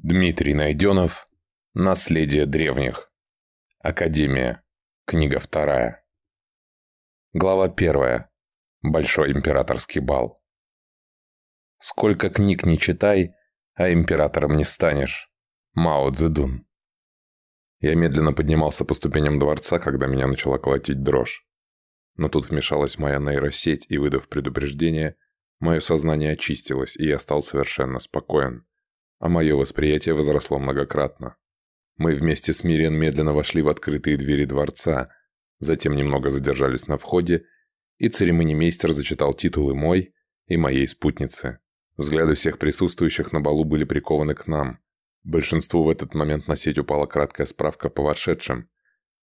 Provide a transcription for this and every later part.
Дмитрий Найденов. Наследие древних. Академия. Книга вторая. Глава первая. Большой императорский бал. Сколько книг не читай, а императором не станешь. Мао Цзэдун. Я медленно поднимался по ступеням дворца, когда меня начала колотить дрожь. Но тут вмешалась моя нейросеть, и, выдав предупреждение, мое сознание очистилось, и я стал совершенно спокоен а мое восприятие возросло многократно. Мы вместе с Мириан медленно вошли в открытые двери дворца, затем немного задержались на входе, и церемонимейстер зачитал титулы мой и моей спутницы. Взгляды всех присутствующих на балу были прикованы к нам. Большинству в этот момент на сеть упала краткая справка по вошедшим,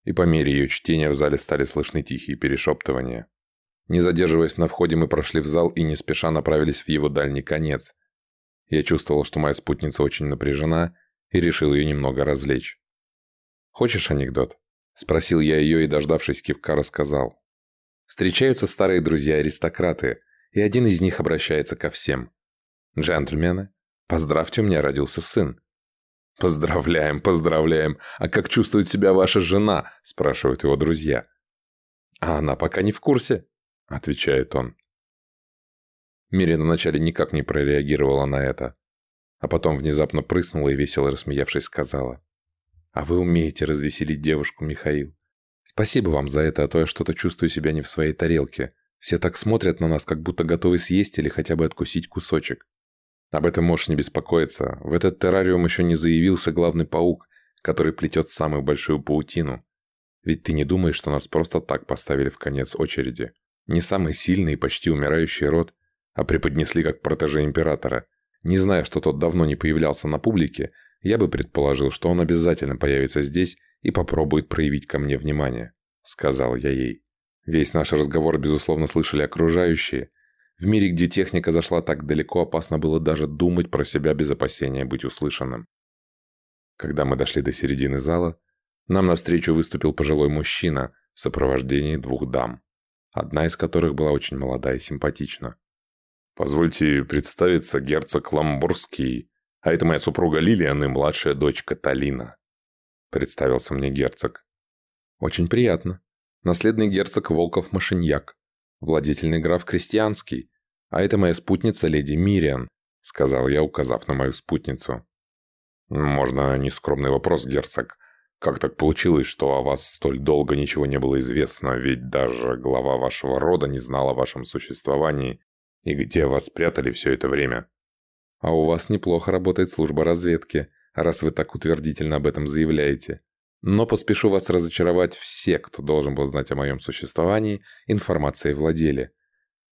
и по мере ее чтения в зале стали слышны тихие перешептывания. Не задерживаясь на входе, мы прошли в зал и не спеша направились в его дальний конец, я чувствовал, что моя спутница очень напряжена, и решил ее немного развлечь. «Хочешь анекдот?» – спросил я ее и, дождавшись кивка, рассказал. Встречаются старые друзья-аристократы, и один из них обращается ко всем. «Джентльмены, поздравьте, у меня родился сын». «Поздравляем, поздравляем! А как чувствует себя ваша жена?» – спрашивают его друзья. «А она пока не в курсе», – отвечает он. Мирина вначале никак не прореагировала на это, а потом внезапно прыснула и весело рассмеявшись сказала. «А вы умеете развеселить девушку, Михаил. Спасибо вам за это, а то я что-то чувствую себя не в своей тарелке. Все так смотрят на нас, как будто готовы съесть или хотя бы откусить кусочек. Об этом можешь не беспокоиться. В этот террариум еще не заявился главный паук, который плетет самую большую паутину. Ведь ты не думаешь, что нас просто так поставили в конец очереди. Не самый сильный и почти умирающий род, а преподнесли как протеже императора. Не зная, что тот давно не появлялся на публике, я бы предположил, что он обязательно появится здесь и попробует проявить ко мне внимание», — сказал я ей. Весь наш разговор, безусловно, слышали окружающие. В мире, где техника зашла так далеко, опасно было даже думать про себя без опасения быть услышанным. Когда мы дошли до середины зала, нам навстречу выступил пожилой мужчина в сопровождении двух дам, одна из которых была очень молода и симпатична. Позвольте представиться, герцог Ламбурский, а это моя супруга Лилиан и младшая дочь Каталина. Представился мне герцог. Очень приятно. Наследный герцог Волков-Машиньяк, владетельный граф Крестьянский, а это моя спутница леди Мириан, сказал я, указав на мою спутницу. Можно нескромный вопрос, герцог. Как так получилось, что о вас столь долго ничего не было известно, ведь даже глава вашего рода не знал о вашем существовании и где вас спрятали все это время? А у вас неплохо работает служба разведки, раз вы так утвердительно об этом заявляете. Но поспешу вас разочаровать все, кто должен был знать о моем существовании, информацией владели.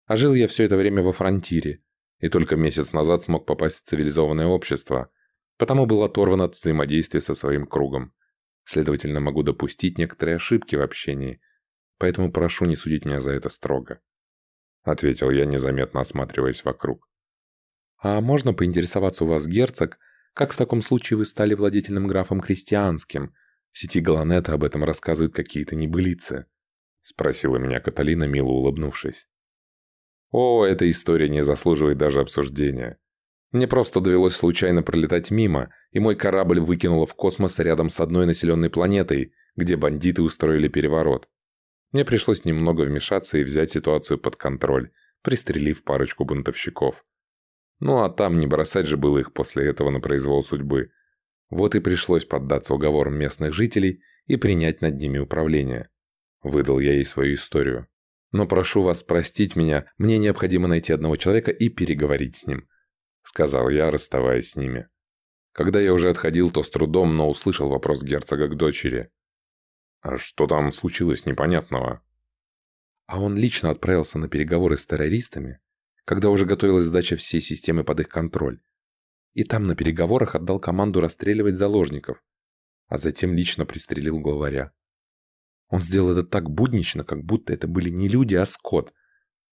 А жил я все это время во фронтире, и только месяц назад смог попасть в цивилизованное общество, потому был оторван от взаимодействия со своим кругом. Следовательно, могу допустить некоторые ошибки в общении, поэтому прошу не судить меня за это строго ответил я, незаметно осматриваясь вокруг. «А можно поинтересоваться у вас, герцог, как в таком случае вы стали владетельным графом крестьянским? В сети Галанета об этом рассказывают какие-то небылицы», — спросила меня Каталина, мило улыбнувшись. «О, эта история не заслуживает даже обсуждения. Мне просто довелось случайно пролетать мимо, и мой корабль выкинуло в космос рядом с одной населенной планетой, где бандиты устроили переворот. Мне пришлось немного вмешаться и взять ситуацию под контроль, пристрелив парочку бунтовщиков. Ну а там не бросать же было их после этого на произвол судьбы. Вот и пришлось поддаться уговорам местных жителей и принять над ними управление. Выдал я ей свою историю. Но прошу вас простить меня, мне необходимо найти одного человека и переговорить с ним», — сказал я, расставаясь с ними. Когда я уже отходил, то с трудом, но услышал вопрос герцога к дочери. А что там случилось непонятного? А он лично отправился на переговоры с террористами, когда уже готовилась сдача всей системы под их контроль. И там на переговорах отдал команду расстреливать заложников, а затем лично пристрелил главаря. Он сделал это так буднично, как будто это были не люди, а скот.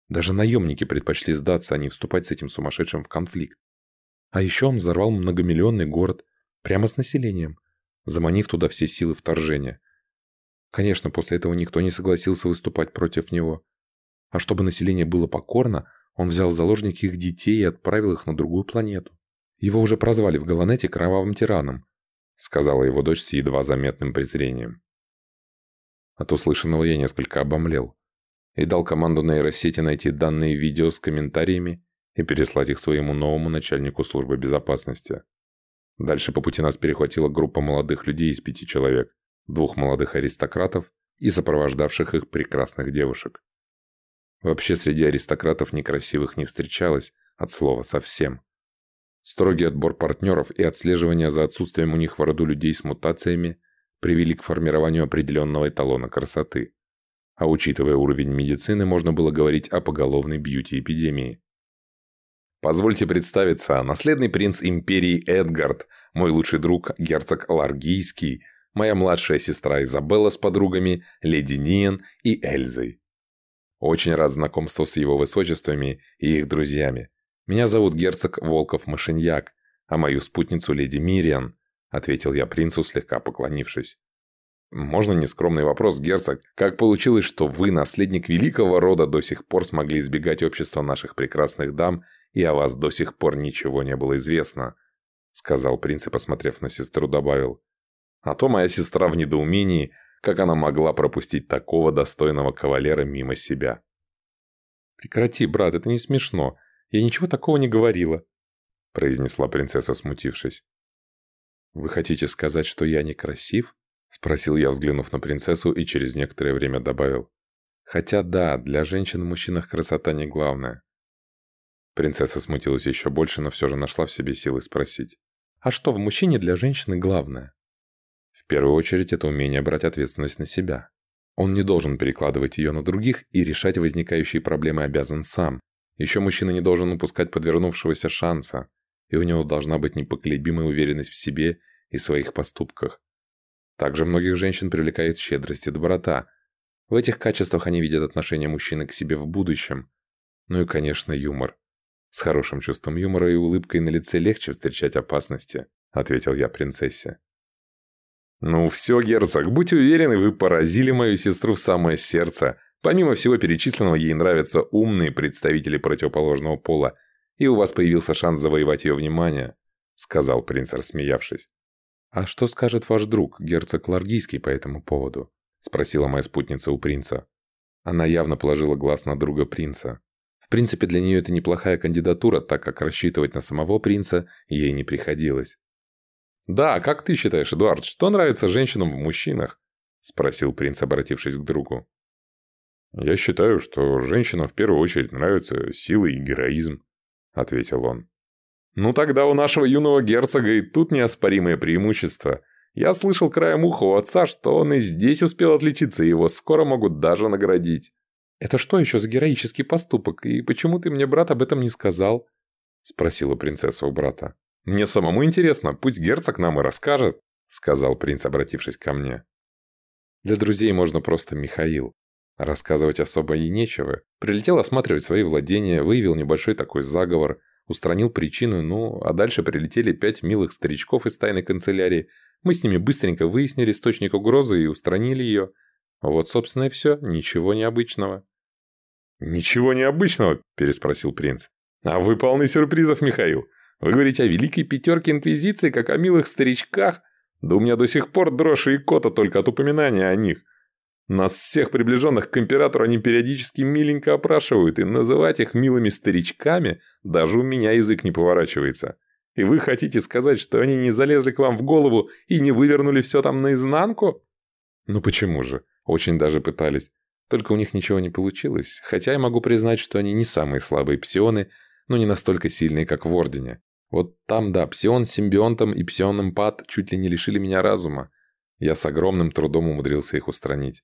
Даже наемники предпочли сдаться, а не вступать с этим сумасшедшим в конфликт. А еще он взорвал многомиллионный город, прямо с населением, заманив туда все силы вторжения. Конечно, после этого никто не согласился выступать против него. А чтобы население было покорно, он взял в заложники их детей и отправил их на другую планету. Его уже прозвали в Галанете кровавым тираном», сказала его дочь с едва заметным презрением. От услышанного я несколько обомлел и дал команду нейросети найти данные видео с комментариями и переслать их своему новому начальнику службы безопасности. Дальше по пути нас перехватила группа молодых людей из пяти человек, двух молодых аристократов и сопровождавших их прекрасных девушек. Вообще среди аристократов некрасивых не встречалось, от слова совсем. Строгий отбор партнеров и отслеживание за отсутствием у них в роду людей с мутациями привели к формированию определенного эталона красоты. А учитывая уровень медицины, можно было говорить о поголовной бьюти-эпидемии. Позвольте представиться, наследный принц империи Эдгард, мой лучший друг герцог Ларгийский, моя младшая сестра Изабелла с подругами, леди Ниен и Эльзой. Очень рад знакомству с его высочествами и их друзьями. Меня зовут герцог Волков-Машиньяк, а мою спутницу леди Мириан, ответил я принцу, слегка поклонившись. Можно нескромный вопрос, герцог? Как получилось, что вы, наследник великого рода, до сих пор смогли избегать общества наших прекрасных дам, и о вас до сих пор ничего не было известно?» Сказал принц и, посмотрев на сестру, добавил. А то моя сестра в недоумении, как она могла пропустить такого достойного кавалера мимо себя. «Прекрати, брат, это не смешно. Я ничего такого не говорила», — произнесла принцесса, смутившись. «Вы хотите сказать, что я некрасив?» — спросил я, взглянув на принцессу, и через некоторое время добавил. «Хотя да, для женщин в мужчинах красота не главное». Принцесса смутилась еще больше, но все же нашла в себе силы спросить. «А что в мужчине для женщины главное?» В первую очередь это умение брать ответственность на себя. Он не должен перекладывать ее на других и решать возникающие проблемы обязан сам. Еще мужчина не должен упускать подвернувшегося шанса, и у него должна быть непоколебимая уверенность в себе и своих поступках. Также многих женщин привлекает щедрость и доброта. В этих качествах они видят отношение мужчины к себе в будущем. Ну и, конечно, юмор. С хорошим чувством юмора и улыбкой на лице легче встречать опасности, ответил я принцессе. «Ну все, герцог, будьте уверены, вы поразили мою сестру в самое сердце. Помимо всего перечисленного, ей нравятся умные представители противоположного пола, и у вас появился шанс завоевать ее внимание», — сказал принц, рассмеявшись. «А что скажет ваш друг, герцог Ларгийский, по этому поводу?» — спросила моя спутница у принца. Она явно положила глаз на друга принца. В принципе, для нее это неплохая кандидатура, так как рассчитывать на самого принца ей не приходилось. «Да, как ты считаешь, Эдуард, что нравится женщинам в мужчинах?» – спросил принц, обратившись к другу. «Я считаю, что женщинам в первую очередь нравятся сила и героизм», – ответил он. «Ну тогда у нашего юного герцога и тут неоспоримое преимущество. Я слышал краем уха у отца, что он и здесь успел отличиться, и его скоро могут даже наградить». «Это что еще за героический поступок, и почему ты мне, брат, об этом не сказал?» – спросила принцесса у брата. «Мне самому интересно, пусть герцог нам и расскажет», — сказал принц, обратившись ко мне. «Для друзей можно просто Михаил. Рассказывать особо и нечего. Прилетел осматривать свои владения, выявил небольшой такой заговор, устранил причину, ну, а дальше прилетели пять милых старичков из тайной канцелярии. Мы с ними быстренько выяснили источник угрозы и устранили ее. Вот, собственно, и все. Ничего необычного». «Ничего необычного?» – переспросил принц. «А вы полны сюрпризов, Михаил. Вы говорите о великой пятерке Инквизиции, как о милых старичках? Да у меня до сих пор дрожь и кота только от упоминания о них. Нас всех приближенных к императору они периодически миленько опрашивают, и называть их милыми старичками даже у меня язык не поворачивается. И вы хотите сказать, что они не залезли к вам в голову и не вывернули все там наизнанку? Ну почему же? Очень даже пытались. Только у них ничего не получилось, хотя я могу признать, что они не самые слабые псионы, но не настолько сильные, как в Ордене. Вот там, да, псион с симбионтом и псионом пад чуть ли не лишили меня разума. Я с огромным трудом умудрился их устранить.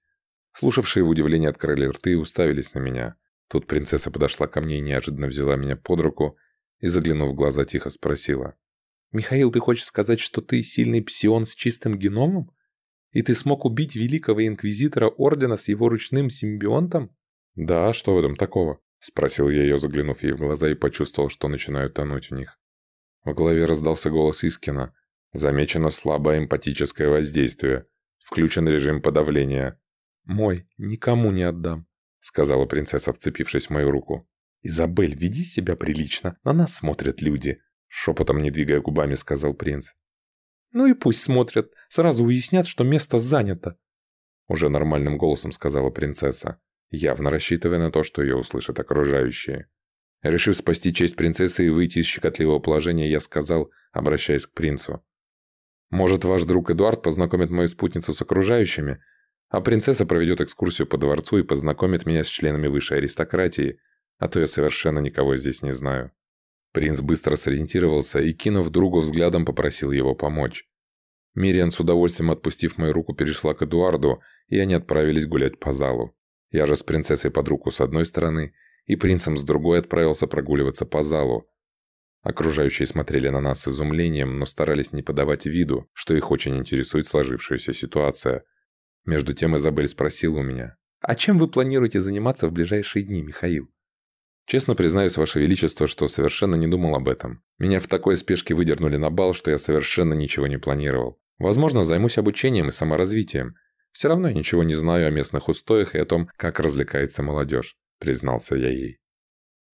Слушавшие в удивлении открыли рты и уставились на меня. Тут принцесса подошла ко мне и неожиданно взяла меня под руку и, заглянув в глаза, тихо спросила. «Михаил, ты хочешь сказать, что ты сильный псион с чистым геномом? И ты смог убить великого инквизитора Ордена с его ручным симбионтом?» «Да, что в этом такого?» – спросил я ее, заглянув ей в глаза и почувствовал, что начинаю тонуть в них. В голове раздался голос Искина. Замечено слабое эмпатическое воздействие. Включен режим подавления. «Мой, никому не отдам», — сказала принцесса, вцепившись в мою руку. «Изабель, веди себя прилично, на нас смотрят люди», Шепотом, не двигая губами, сказал принц. «Ну и пусть смотрят, сразу уяснят, что место занято», уже нормальным голосом сказала принцесса, явно рассчитывая на то, что ее услышат окружающие. Решив спасти честь принцессы и выйти из щекотливого положения, я сказал, обращаясь к принцу. «Может, ваш друг Эдуард познакомит мою спутницу с окружающими, а принцесса проведет экскурсию по дворцу и познакомит меня с членами высшей аристократии, а то я совершенно никого здесь не знаю». Принц быстро сориентировался и, кинув другу взглядом, попросил его помочь. Мириан, с удовольствием отпустив мою руку, перешла к Эдуарду, и они отправились гулять по залу. Я же с принцессой под руку с одной стороны и принцем с другой отправился прогуливаться по залу. Окружающие смотрели на нас с изумлением, но старались не подавать виду, что их очень интересует сложившаяся ситуация. Между тем Изабель спросила у меня, «А чем вы планируете заниматься в ближайшие дни, Михаил?» Честно признаюсь, Ваше Величество, что совершенно не думал об этом. Меня в такой спешке выдернули на бал, что я совершенно ничего не планировал. Возможно, займусь обучением и саморазвитием. Все равно я ничего не знаю о местных устоях и о том, как развлекается молодежь», – признался я ей.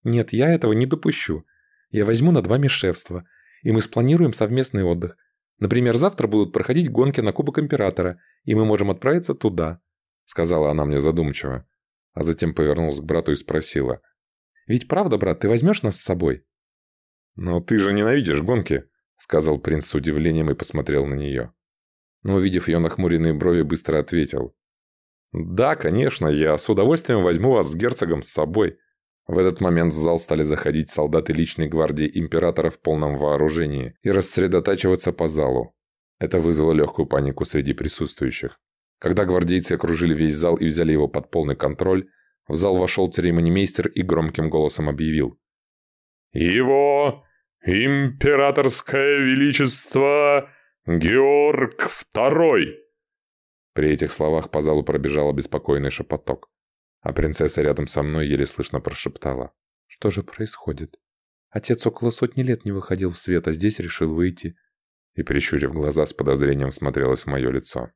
«Нет, я этого не допущу. Я возьму над вами шефство, и мы спланируем совместный отдых. Например, завтра будут проходить гонки на Кубок Императора, и мы можем отправиться туда», – сказала она мне задумчиво. А затем повернулась к брату и спросила – ведь правда, брат, ты возьмешь нас с собой?» «Но ты же ненавидишь гонки», — сказал принц с удивлением и посмотрел на нее. Но, увидев ее нахмуренные брови, быстро ответил. «Да, конечно, я с удовольствием возьму вас с герцогом с собой». В этот момент в зал стали заходить солдаты личной гвардии императора в полном вооружении и рассредотачиваться по залу. Это вызвало легкую панику среди присутствующих. Когда гвардейцы окружили весь зал и взяли его под полный контроль, в зал вошел церемонимейстер и громким голосом объявил. «Его императорское величество Георг Второй!» При этих словах по залу пробежал обеспокоенный шепоток, а принцесса рядом со мной еле слышно прошептала. «Что же происходит? Отец около сотни лет не выходил в свет, а здесь решил выйти». И, прищурив глаза, с подозрением смотрелась в мое лицо.